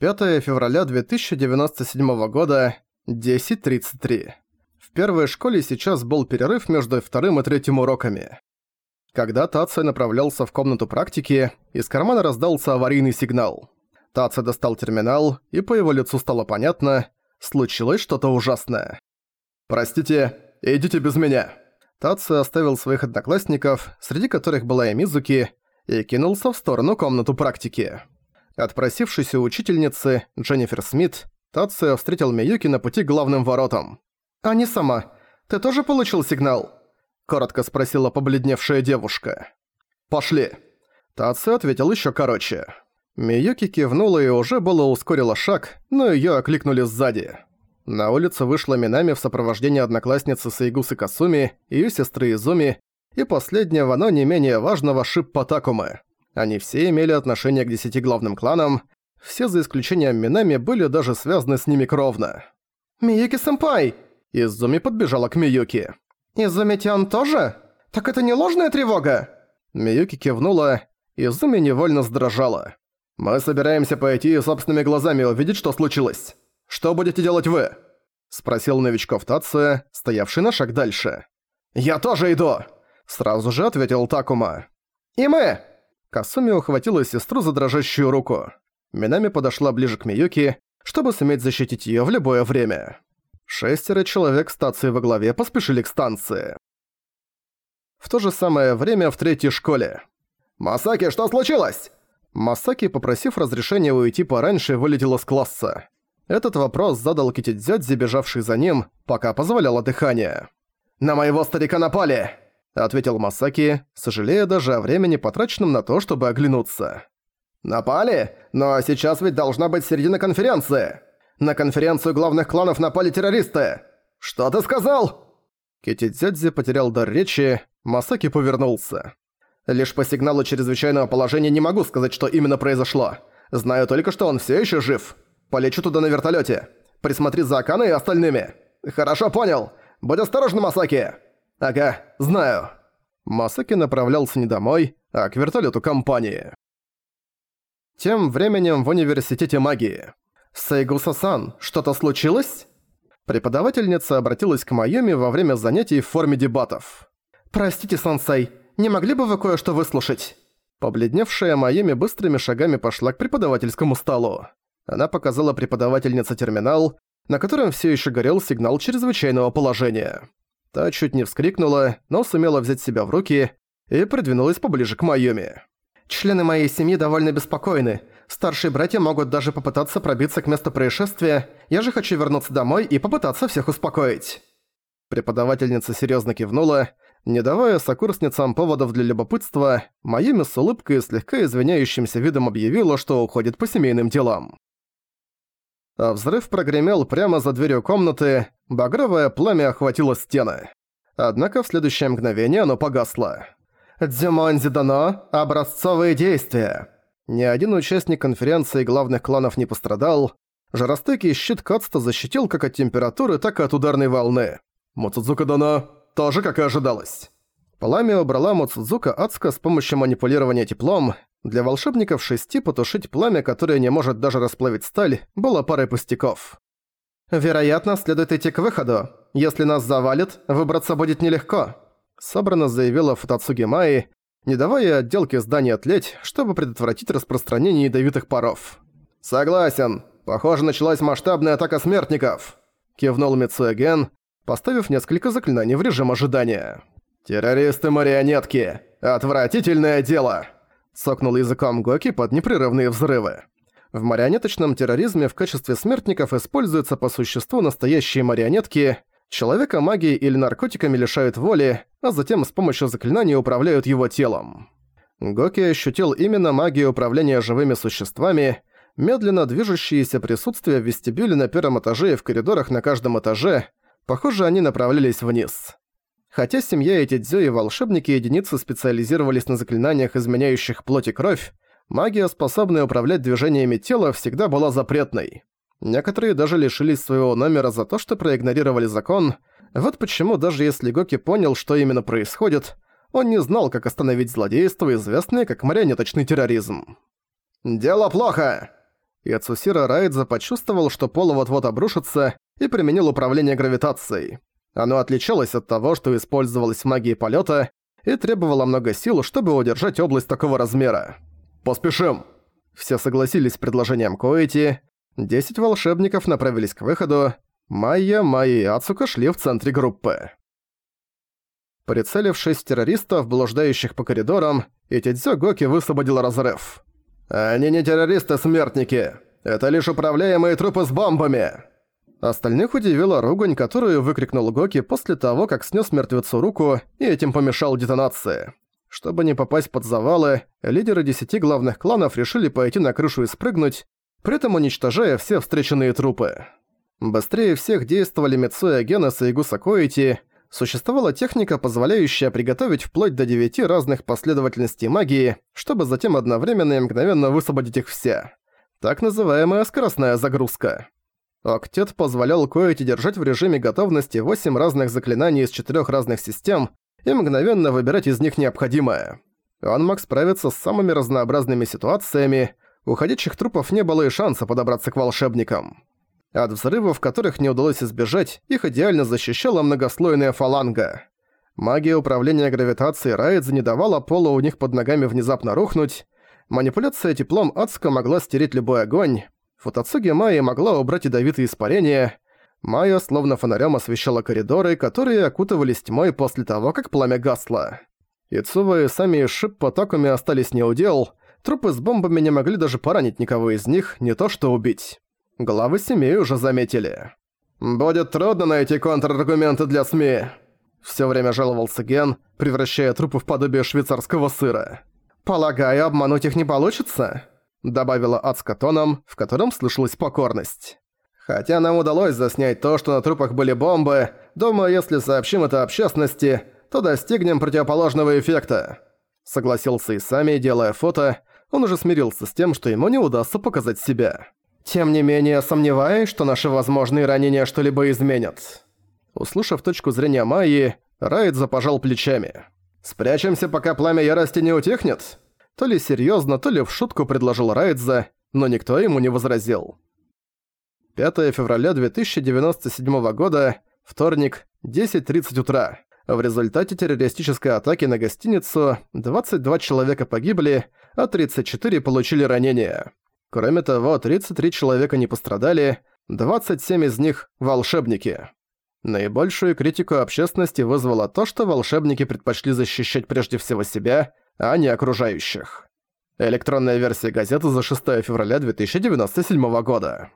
5 февраля 2097 года, 10.33. В первой школе сейчас был перерыв между вторым и третьим уроками. Когда Тация направлялся в комнату практики, из кармана раздался аварийный сигнал. Тация достал терминал, и по его лицу стало понятно, случилось что-то ужасное. «Простите, идите без меня». Тация оставил своих одноклассников, среди которых была и Мизуки, и кинулся в сторону комнату практики. Отпросившись у учительницы, Дженнифер Смит, Тация встретил Миюки на пути к главным воротам. «А не сама. Ты тоже получил сигнал?» Коротко спросила побледневшая девушка. «Пошли!» Тация ответил еще короче. Миюки кивнула и уже было ускорила шаг, но её окликнули сзади. На улицу вышла Минами в сопровождении одноклассницы Сайгусы Касуми, её сестры Изуми и последнего, но не менее важного Шиппа Такумы. Они все имели отношение к десяти главным кланам, все за исключением Минами были даже связаны с ними кровно. «Миюки-сэмпай!» Изуми подбежала к Миюки. «Изуми-тян тоже? Так это не ложная тревога?» Миюки кивнула, Изуми невольно сдрожала. «Мы собираемся пойти и собственными глазами увидеть, что случилось. Что будете делать вы?» Спросил новичков Тация, стоявший на шаг дальше. «Я тоже иду!» Сразу же ответил Такума. «И мы!» Касуми ухватила сестру за дрожащую руку. Минами подошла ближе к Миюки, чтобы суметь защитить её в любое время. Шестеро человек с стацией во главе поспешили к станции. В то же самое время в третьей школе. «Масаки, что случилось?» Масаки, попросив разрешения уйти пораньше, вылетела с класса. Этот вопрос задал Китидзёдзи, бежавший за ним, пока позволяло дыхание. «На моего старика напали!» — ответил Масаки, сожалея даже о времени, потраченном на то, чтобы оглянуться. «Напали? Но сейчас ведь должна быть середина конференции!» На конференцию главных кланов напали террористы! Что ты сказал?» Китидзёдзи потерял дар речи, Масаки повернулся. «Лишь по сигналу чрезвычайного положения не могу сказать, что именно произошло. Знаю только, что он все еще жив. Полечу туда на вертолете. Присмотри за Аканой и остальными. Хорошо, понял. Будь осторожен, Масаки!» «Ага, знаю». Масаки направлялся не домой, а к вертолету компании. Тем временем в университете магии. «Сайгуса-сан, что-то случилось?» Преподавательница обратилась к Майоми во время занятий в форме дебатов. «Простите, сансей, не могли бы вы кое-что выслушать?» Побледневшая Майоми быстрыми шагами пошла к преподавательскому столу. Она показала преподавательнице терминал, на котором все еще горел сигнал чрезвычайного положения. Та чуть не вскрикнула, но сумела взять себя в руки и придвинулась поближе к Майоми. «Члены моей семьи довольно беспокойны. Старшие братья могут даже попытаться пробиться к месту происшествия. Я же хочу вернуться домой и попытаться всех успокоить». Преподавательница серьезно кивнула, не давая сокурсницам поводов для любопытства, Майами с улыбкой и слегка извиняющимся видом объявила, что уходит по семейным делам. А взрыв прогремел прямо за дверью комнаты, багровое пламя охватило стены. Однако в следующее мгновение оно погасло. «Дзюмонзи дано, образцовые действия!» Ни один участник конференции главных кланов не пострадал. Жаростойкий щит Кацта защитил как от температуры, так и от ударной волны. Моцудзука Дана тоже как и ожидалось. Пламя убрала Моцудзука Ацка с помощью манипулирования теплом. Для волшебников шести потушить пламя, которое не может даже расплавить сталь, было парой пустяков. «Вероятно, следует идти к выходу. Если нас завалит, выбраться будет нелегко», — собрано заявила Футацуги Майи, не давая отделке здания тлеть, чтобы предотвратить распространение ядовитых паров. «Согласен. Похоже, началась масштабная атака смертников», – кивнул Мицуэген, поставив несколько заклинаний в режим ожидания. «Террористы-марионетки! Отвратительное дело!» – сокнул языком Гоки под непрерывные взрывы. В марионеточном терроризме в качестве смертников используются по существу настоящие марионетки, Человека магией или наркотиками лишают воли, а затем с помощью заклинаний управляют его телом. Гоки ощутил именно магию управления живыми существами, медленно движущиеся присутствие в вестибюле на первом этаже и в коридорах на каждом этаже. Похоже, они направлялись вниз. Хотя семья эти дзё и волшебники единицы специализировались на заклинаниях, изменяющих плоть и кровь, магия, способная управлять движениями тела, всегда была запретной. Некоторые даже лишились своего номера за то, что проигнорировали закон. Вот почему даже если Гоки понял, что именно происходит, он не знал, как остановить злодейство, известное как марионеточный терроризм. «Дело плохо!» и Цусира Райдза почувствовал, что пол вот-вот обрушится, и применил управление гравитацией. Оно отличалось от того, что использовалось в магии полета, и требовало много сил, чтобы удержать область такого размера. «Поспешим!» Все согласились с предложением Коэти. Десять волшебников направились к выходу. Майя, Майя и Ацука шли в центре группы. Прицелившись террористов, блуждающих по коридорам, Итидзё Гоки высвободил разрыв. «Они не террористы-смертники. Это лишь управляемые трупы с бомбами!» Остальных удивила ругань, которую выкрикнул Гоки после того, как снес мертвецу руку и этим помешал детонации. Чтобы не попасть под завалы, лидеры десяти главных кланов решили пойти на крышу и спрыгнуть, при этом уничтожая все встреченные трупы. Быстрее всех действовали Мицуя Генес и Игуса Коити, существовала техника, позволяющая приготовить вплоть до девяти разных последовательностей магии, чтобы затем одновременно и мгновенно высвободить их все. Так называемая скоростная загрузка. Октет позволял Коэти держать в режиме готовности восемь разных заклинаний из четырех разных систем и мгновенно выбирать из них необходимое. Он мог справиться с самыми разнообразными ситуациями, у ходячих трупов не было и шанса подобраться к волшебникам. От взрывов, которых не удалось избежать, их идеально защищала многослойная фаланга. Магия управления гравитацией Райдза не давала полу у них под ногами внезапно рухнуть. Манипуляция теплом адска могла стереть любой огонь. Футацуги Майи могла убрать ядовитые испарения. Майя словно фонарем освещала коридоры, которые окутывались тьмой после того, как пламя гасло. Ицува и сами Шип по Такуми остались неудел, трупы с бомбами не могли даже поранить никого из них, не то что убить. Главы семей уже заметили. «Будет трудно найти контраргументы для СМИ», — всё время жаловался Ген, превращая трупы в подобие швейцарского сыра. «Полагаю, обмануть их не получится», — добавила Ацка тоном, в котором слышалась покорность. «Хотя нам удалось заснять то, что на трупах были бомбы, думаю, если сообщим это общественности, то достигнем противоположного эффекта», — согласился Исами, делая фото, он уже смирился с тем, что ему не удастся показать себя. Тем не менее, сомневаюсь, что наши возможные ранения что-либо изменят. Услышав точку зрения Майи, Райд запожал плечами. «Спрячемся, пока пламя ярости не утихнет?» То ли серьезно, то ли в шутку предложил Райдза, но никто ему не возразил. 5 февраля 2097 года, вторник, 10.30 утра. В результате террористической атаки на гостиницу 22 человека погибли, а 34 получили ранения. Кроме того, 33 человека не пострадали, 27 из них – волшебники. Наибольшую критику общественности вызвало то, что волшебники предпочли защищать прежде всего себя, а не окружающих. Электронная версия газеты за 6 февраля 2097 года.